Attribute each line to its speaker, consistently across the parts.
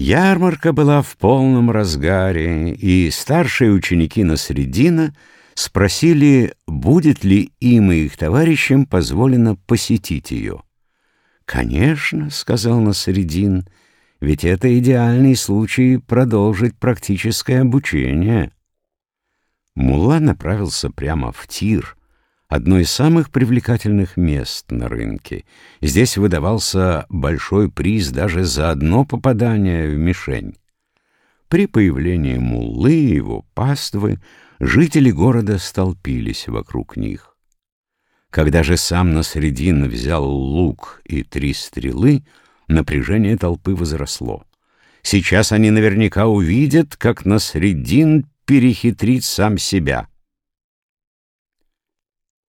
Speaker 1: Ярмарка была в полном разгаре, и старшие ученики Насредина спросили, будет ли им и их товарищам позволено посетить ее. «Конечно», — сказал Насредин, — «ведь это идеальный случай продолжить практическое обучение». Мулла направился прямо в тир — одно из самых привлекательных мест на рынке. Здесь выдавался большой приз даже за одно попадание в мишень. При появлении муллы и его паствы жители города столпились вокруг них. Когда же сам Насредин взял лук и три стрелы, напряжение толпы возросло. Сейчас они наверняка увидят, как Насредин перехитрит сам себя.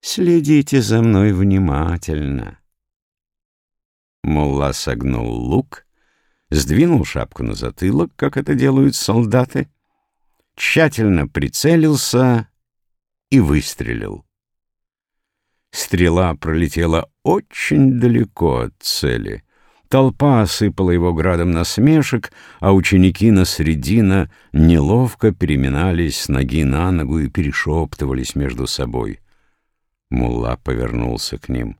Speaker 1: Следите за мной внимательно. Мулла согнул лук, сдвинул шапку на затылок, как это делают солдаты, тщательно прицелился и выстрелил. Стрела пролетела очень далеко от цели. Толпа осыпала его градом насмешек, а ученики на средина неловко переминались с ноги на ногу и перешептывались между собой — Мулла повернулся к ним.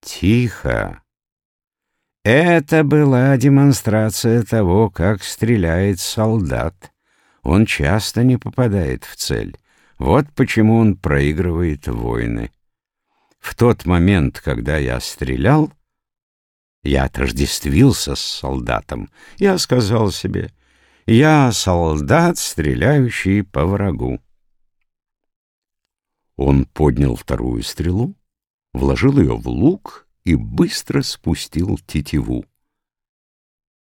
Speaker 1: «Тихо! Это была демонстрация того, как стреляет солдат. Он часто не попадает в цель. Вот почему он проигрывает войны. В тот момент, когда я стрелял, я отождествился с солдатом. Я сказал себе, я солдат, стреляющий по врагу. Он поднял вторую стрелу, вложил ее в лук и быстро спустил тетиву.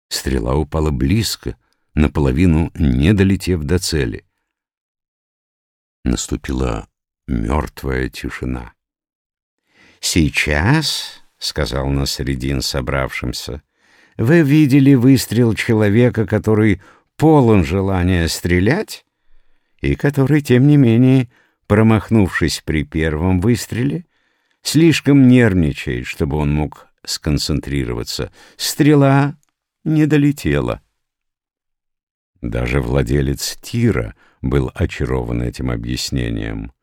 Speaker 1: Стрела упала близко, наполовину не долетев до цели. Наступила мертвая тишина. «Сейчас», — сказал Насредин собравшимся, — «вы видели выстрел человека, который полон желания стрелять и который, тем не менее, промахнувшись при первом выстреле, слишком нервничает, чтобы он мог сконцентрироваться. Стрела не долетела. Даже владелец тира был очарован этим объяснением.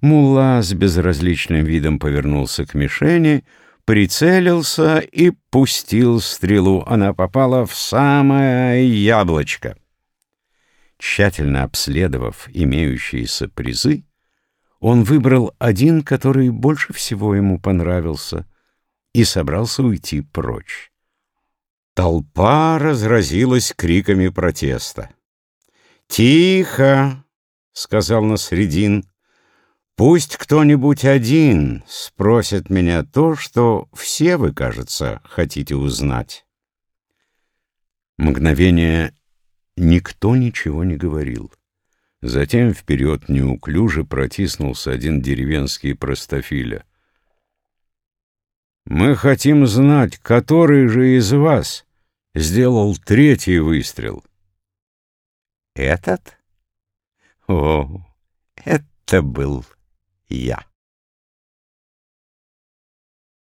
Speaker 1: Мулла с безразличным видом повернулся к мишени, прицелился и пустил стрелу. Она попала в самое яблочко. Тщательно обследовав имеющиеся призы, он выбрал один, который больше всего ему понравился, и собрался уйти прочь. Толпа разразилась криками протеста. «Тихо!» — сказал Насредин. «Пусть кто-нибудь один спросит меня то, что все вы, кажется, хотите узнать». Мгновение никто ничего не говорил. Затем вперед неуклюже протиснулся один деревенский простофиля. «Мы хотим знать, который же из вас сделал третий выстрел?» «Этот? О, это был я».